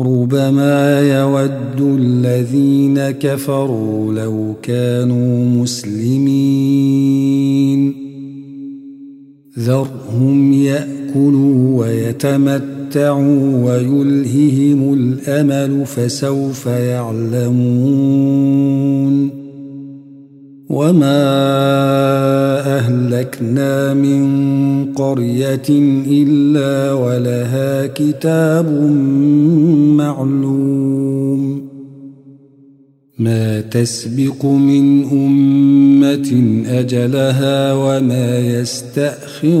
ربما يود الذين كفروا لو كانوا مسلمين ذرهم ياكلوا ويتمتعوا ويلههم الامل فسوف يعلمون وما اهلكنا من قريه الا ولها كتاب معلوم ما تسبق من امه اجلها وما يستاخرون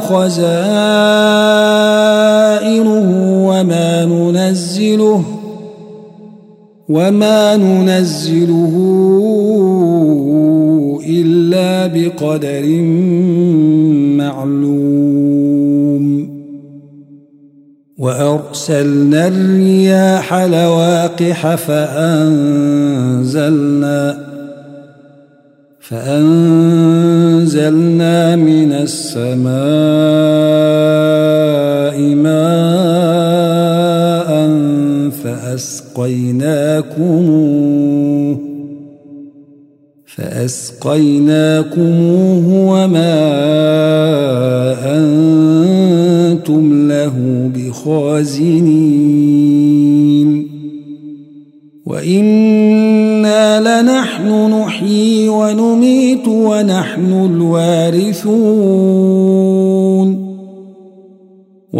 خزائنه وما ننزله وما ننزله إلا بقدر معلوم. وأرسلنا الرياح لواقح فأنزلنا فأنزلنا من السماء ماء فأسقيناكموه فأسقيناكموه وما أنتم له بخازنين.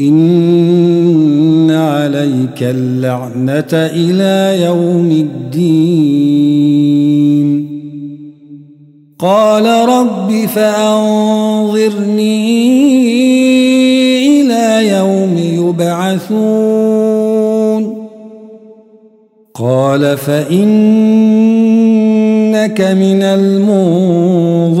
وإن عليك اللعنة إلى يوم الدين. قال رب فأنظرني إلى يوم يبعثون. قال فإنك من المنظرين.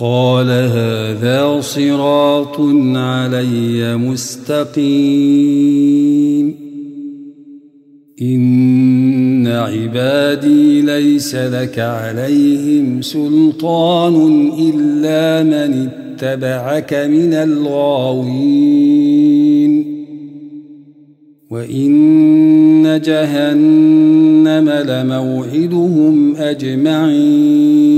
قال هذا صراط علي مستقيم. إن عبادي ليس لك عليهم سلطان إلا من اتبعك من الغاوين. وإن جهنم لموعدهم أجمعين.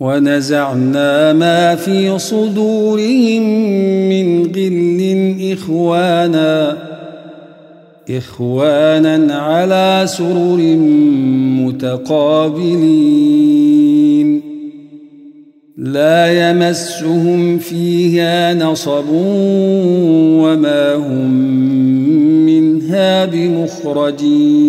ونزعنا ما في صدورهم من غل إخوانا إخوانا على سرر متقابلين. لا يمسهم فيها نصب وما هم منها بمخرجين.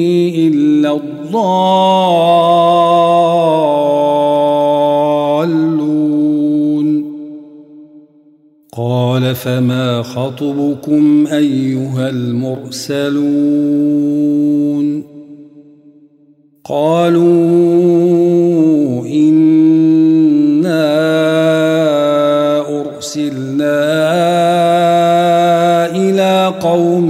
إلا الضالون. قال فما خطبكم أيها المرسلون؟ قالوا إنا أرسلنا إلى قوم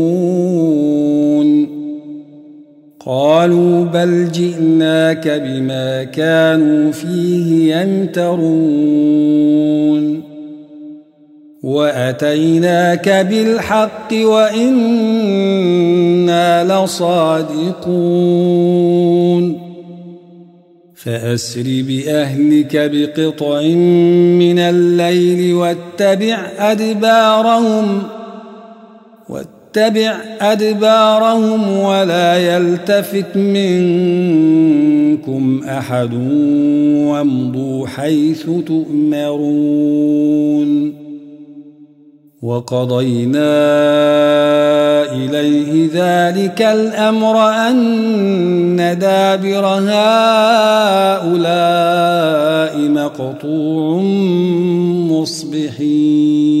قالوا بل جئناك بما كانوا فيه يمترون. وأتيناك بالحق وإنا لصادقون. فأسر بأهلك بقطع من الليل واتبع أدبارهم واتبع أدبارهم ولا يلتفت منكم أحد وامضوا حيث تؤمرون. وقضينا إليه ذلك الأمر أن دابر هؤلاء مقطوع مصبحين.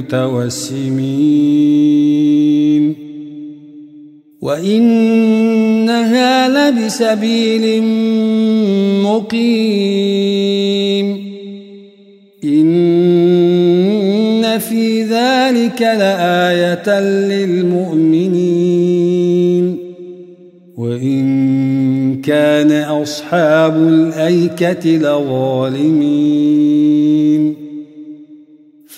للمتوسمين وإنها لبسبيل مقيم. إن في ذلك لآية للمؤمنين. وإن كان أصحاب الأيكة لظالمين.